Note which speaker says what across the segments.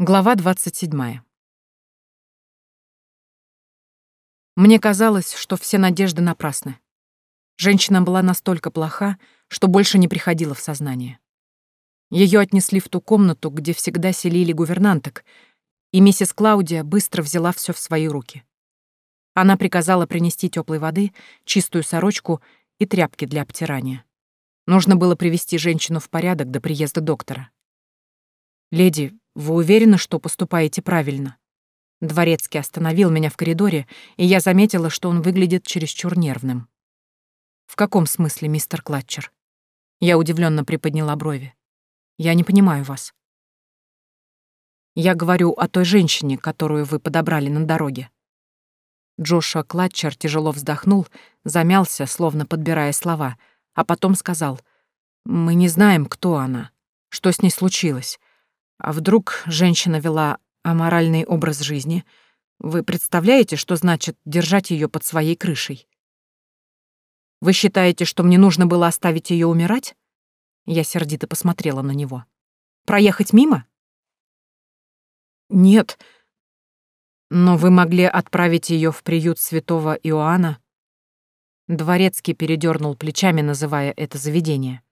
Speaker 1: Глава 27. Мне казалось, что все надежды напрасны. Женщина была настолько плоха, что больше не приходила в сознание. Ее отнесли в ту комнату, где всегда селили гувернанток, и миссис Клаудия быстро взяла все в свои руки. Она приказала принести теплой воды, чистую сорочку и тряпки для обтирания. Нужно было привести женщину в порядок до приезда доктора. «Леди, вы уверены, что поступаете правильно?» Дворецкий остановил меня в коридоре, и я заметила, что он выглядит чересчур нервным. «В каком смысле, мистер Клатчер?» Я удивленно приподняла брови. «Я не понимаю вас». «Я говорю о той женщине, которую вы подобрали на дороге». Джошуа Клатчер тяжело вздохнул, замялся, словно подбирая слова, а потом сказал, «Мы не знаем, кто она, что с ней случилось. А вдруг женщина вела аморальный образ жизни? Вы представляете, что значит держать ее под своей крышей? Вы считаете, что мне нужно было оставить ее умирать? Я сердито посмотрела на него. Проехать мимо? Нет. Но вы могли отправить ее в приют святого Иоанна? Дворецкий передернул плечами, называя это заведение.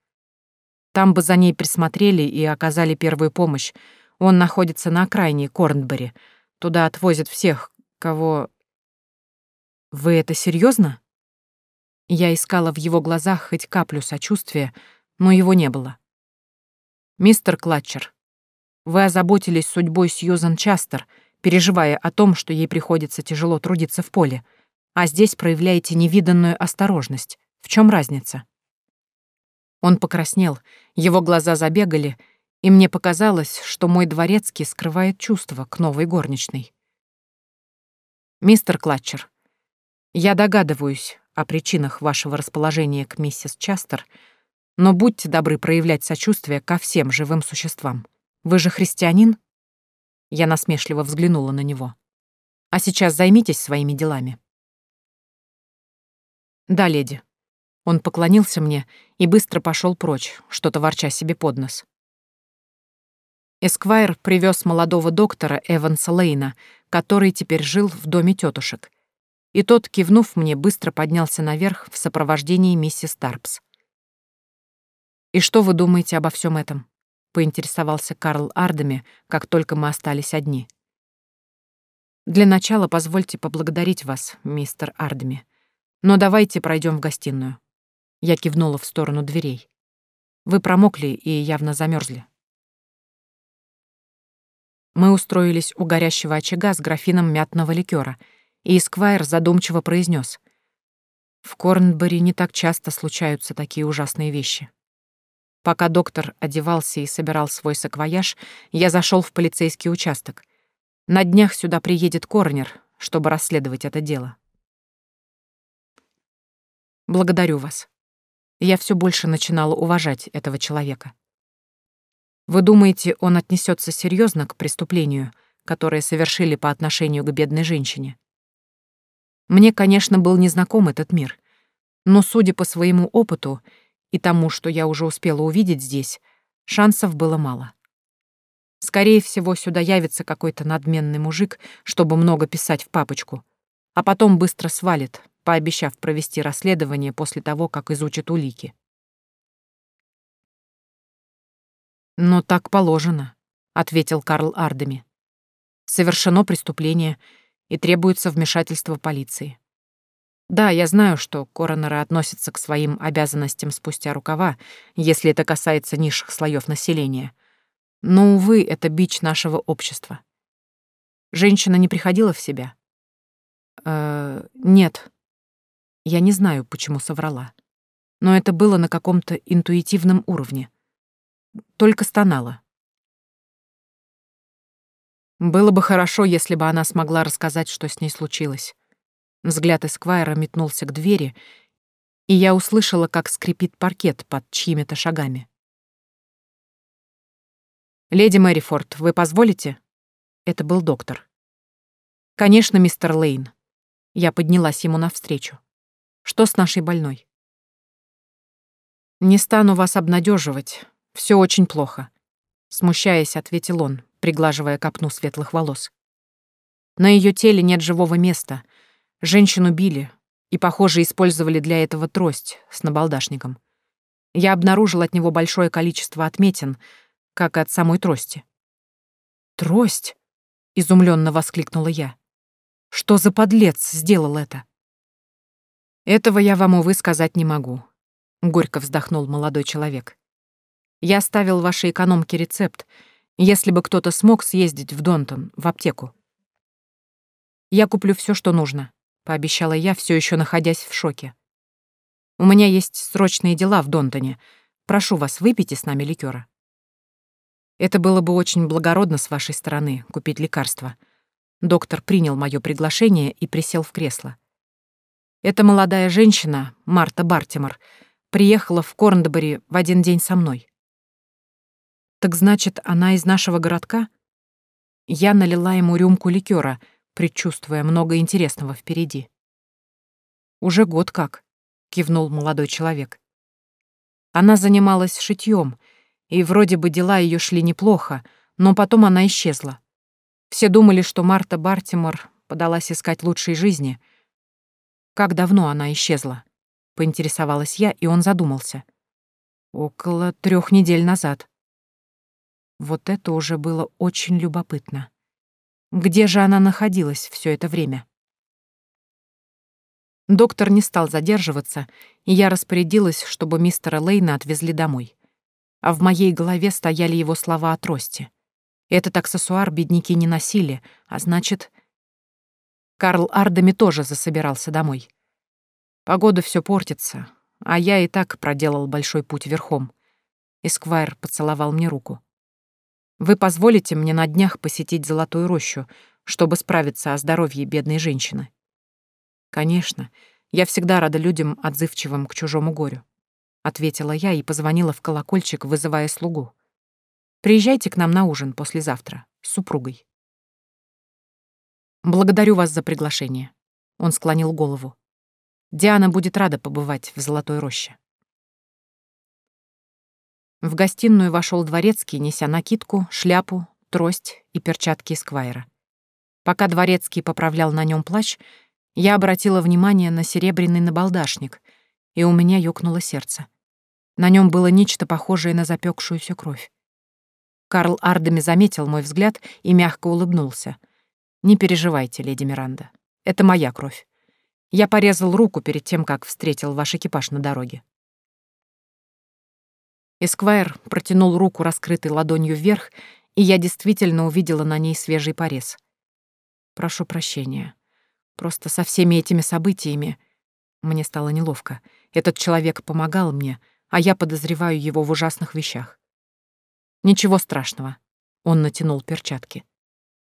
Speaker 1: Там бы за ней присмотрели и оказали первую помощь. Он находится на окраине Корнбери. Туда отвозят всех, кого... Вы это серьезно? Я искала в его глазах хоть каплю сочувствия, но его не было. «Мистер Клатчер, вы озаботились судьбой Сьюзан Частер, переживая о том, что ей приходится тяжело трудиться в поле, а здесь проявляете невиданную осторожность. В чем разница?» Он покраснел, его глаза забегали, и мне показалось, что мой дворецкий скрывает чувства к новой горничной. «Мистер Клатчер, я догадываюсь о причинах вашего расположения к миссис Частер, но будьте добры проявлять сочувствие ко всем живым существам. Вы же христианин?» Я насмешливо взглянула на него. «А сейчас займитесь своими делами». «Да, леди», он поклонился мне и быстро пошел прочь, что-то ворча себе под нос. Эсквайр привез молодого доктора Эванса Лейна, который теперь жил в доме тетушек. И тот, кивнув мне, быстро поднялся наверх в сопровождении миссис Тарпс. «И что вы думаете обо всем этом?» — поинтересовался Карл Ардами, как только мы остались одни. «Для начала позвольте поблагодарить вас, мистер Ардами. Но давайте пройдем в гостиную». Я кивнула в сторону дверей. Вы промокли и явно замерзли. Мы устроились у горящего очага с графином мятного ликера, и Эсквайр задумчиво произнес: «В Корнбери не так часто случаются такие ужасные вещи». Пока доктор одевался и собирал свой саквояж, я зашел в полицейский участок. На днях сюда приедет коронер, чтобы расследовать это дело. Благодарю вас я все больше начинала уважать этого человека. Вы думаете, он отнесется серьезно к преступлению, которое совершили по отношению к бедной женщине? Мне, конечно, был незнаком этот мир, но, судя по своему опыту и тому, что я уже успела увидеть здесь, шансов было мало. Скорее всего, сюда явится какой-то надменный мужик, чтобы много писать в папочку, а потом быстро свалит, пообещав провести расследование после того, как изучит улики. «Но так положено», — ответил Карл Ардеми. «Совершено преступление, и требуется вмешательство полиции. Да, я знаю, что коронеры относятся к своим обязанностям спустя рукава, если это касается низших слоев населения. Но, увы, это бич нашего общества. Женщина не приходила в себя? Э, нет, я не знаю, почему соврала. Но это было на каком-то интуитивном уровне. Только стонала. Было бы хорошо, если бы она смогла рассказать, что с ней случилось. Взгляд Эсквайра метнулся к двери, и я услышала, как скрипит паркет под чьими-то шагами. «Леди Мэрифорд, вы позволите?» Это был доктор. «Конечно, мистер Лейн». Я поднялась ему навстречу. Что с нашей больной? Не стану вас обнадеживать. Все очень плохо. Смущаясь, ответил он, приглаживая копну светлых волос. На ее теле нет живого места. Женщину били и, похоже, использовали для этого трость с набалдашником. Я обнаружил от него большое количество отметин, как и от самой трости. «Трость?» — изумленно воскликнула я. «Что за подлец сделал это?» «Этого я вам, увы, сказать не могу», — горько вздохнул молодой человек. «Я оставил вашей экономке рецепт, если бы кто-то смог съездить в Донтон, в аптеку. Я куплю все, что нужно, пообещала я, все еще находясь в шоке. У меня есть срочные дела в Донтоне. Прошу вас, выпейте с нами ликера. Это было бы очень благородно с вашей стороны купить лекарство. Доктор принял мое приглашение и присел в кресло. Эта молодая женщина, Марта Бартимор, приехала в Корндбери в один день со мной. Так значит, она из нашего городка? Я налила ему рюмку ликера, предчувствуя много интересного впереди. Уже год как, кивнул молодой человек. Она занималась шитьем, и вроде бы дела ее шли неплохо, но потом она исчезла. Все думали, что Марта Бартимор подалась искать лучшей жизни — как давно она исчезла? Поинтересовалась я, и он задумался. Около трех недель назад. Вот это уже было очень любопытно. Где же она находилась все это время? Доктор не стал задерживаться, и я распорядилась, чтобы мистера Лейна отвезли домой. А в моей голове стояли его слова о трости. Этот аксессуар бедняки не носили, а значит, Карл Ардами тоже засобирался домой. Погода все портится, а я и так проделал большой путь верхом. Эсквайр поцеловал мне руку. «Вы позволите мне на днях посетить Золотую рощу, чтобы справиться о здоровье бедной женщины?» «Конечно. Я всегда рада людям, отзывчивым к чужому горю», — ответила я и позвонила в колокольчик, вызывая слугу. «Приезжайте к нам на ужин послезавтра с супругой». «Благодарю вас за приглашение». Он склонил голову. «Диана будет рада побывать в Золотой роще». В гостиную вошел дворецкий, неся накидку, шляпу, трость и перчатки Сквайра. Пока дворецкий поправлял на нем плащ, я обратила внимание на серебряный набалдашник, и у меня ёкнуло сердце. На нем было нечто похожее на запекшуюся кровь. Карл Ардеми заметил мой взгляд и мягко улыбнулся — не переживайте, леди Миранда. Это моя кровь. Я порезал руку перед тем, как встретил ваш экипаж на дороге. Эсквайр протянул руку, раскрытой ладонью вверх, и я действительно увидела на ней свежий порез. Прошу прощения. Просто со всеми этими событиями мне стало неловко. Этот человек помогал мне, а я подозреваю его в ужасных вещах. Ничего страшного. Он натянул перчатки.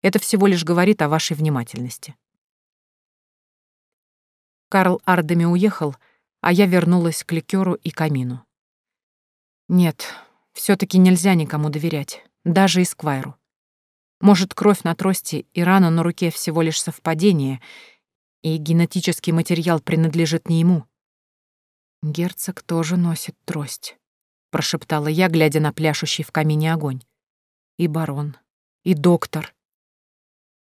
Speaker 1: Это всего лишь говорит о вашей внимательности. Карл Ардеми уехал, а я вернулась к ликеру и камину. Нет, все таки нельзя никому доверять, даже Исквайру. Может, кровь на трости и рана на руке всего лишь совпадение, и генетический материал принадлежит не ему. Герцог тоже носит трость, прошептала я, глядя на пляшущий в камине огонь. И барон, и доктор.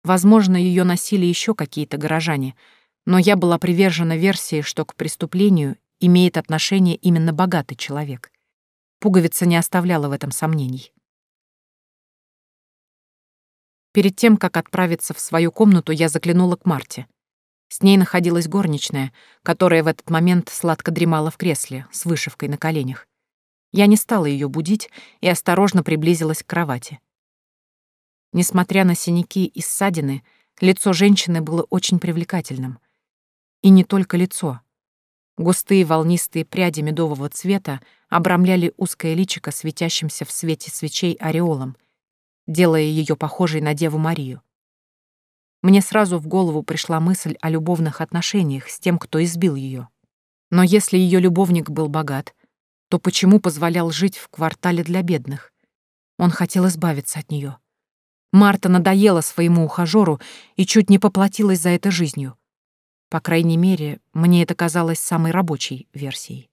Speaker 1: Возможно, ее носили еще какие-то горожане, но я была привержена версии, что к преступлению имеет отношение именно богатый человек. Пуговица не оставляла в этом сомнений. Перед тем, как отправиться в свою комнату, я заглянула к Марте. С ней находилась горничная, которая в этот момент сладко дремала в кресле с вышивкой на коленях. Я не стала ее будить и осторожно приблизилась к кровати. Несмотря на синяки и ссадины, лицо женщины было очень привлекательным. И не только лицо. Густые волнистые пряди медового цвета обрамляли узкое личико светящимся в свете свечей ореолом, делая ее похожей на Деву Марию. Мне сразу в голову пришла мысль о любовных отношениях с тем, кто избил ее. Но если ее любовник был богат, то почему позволял жить в квартале для бедных? Он хотел избавиться от нее. Марта надоела своему ухажеру и чуть не поплатилась за это жизнью. По крайней мере, мне это казалось самой рабочей версией.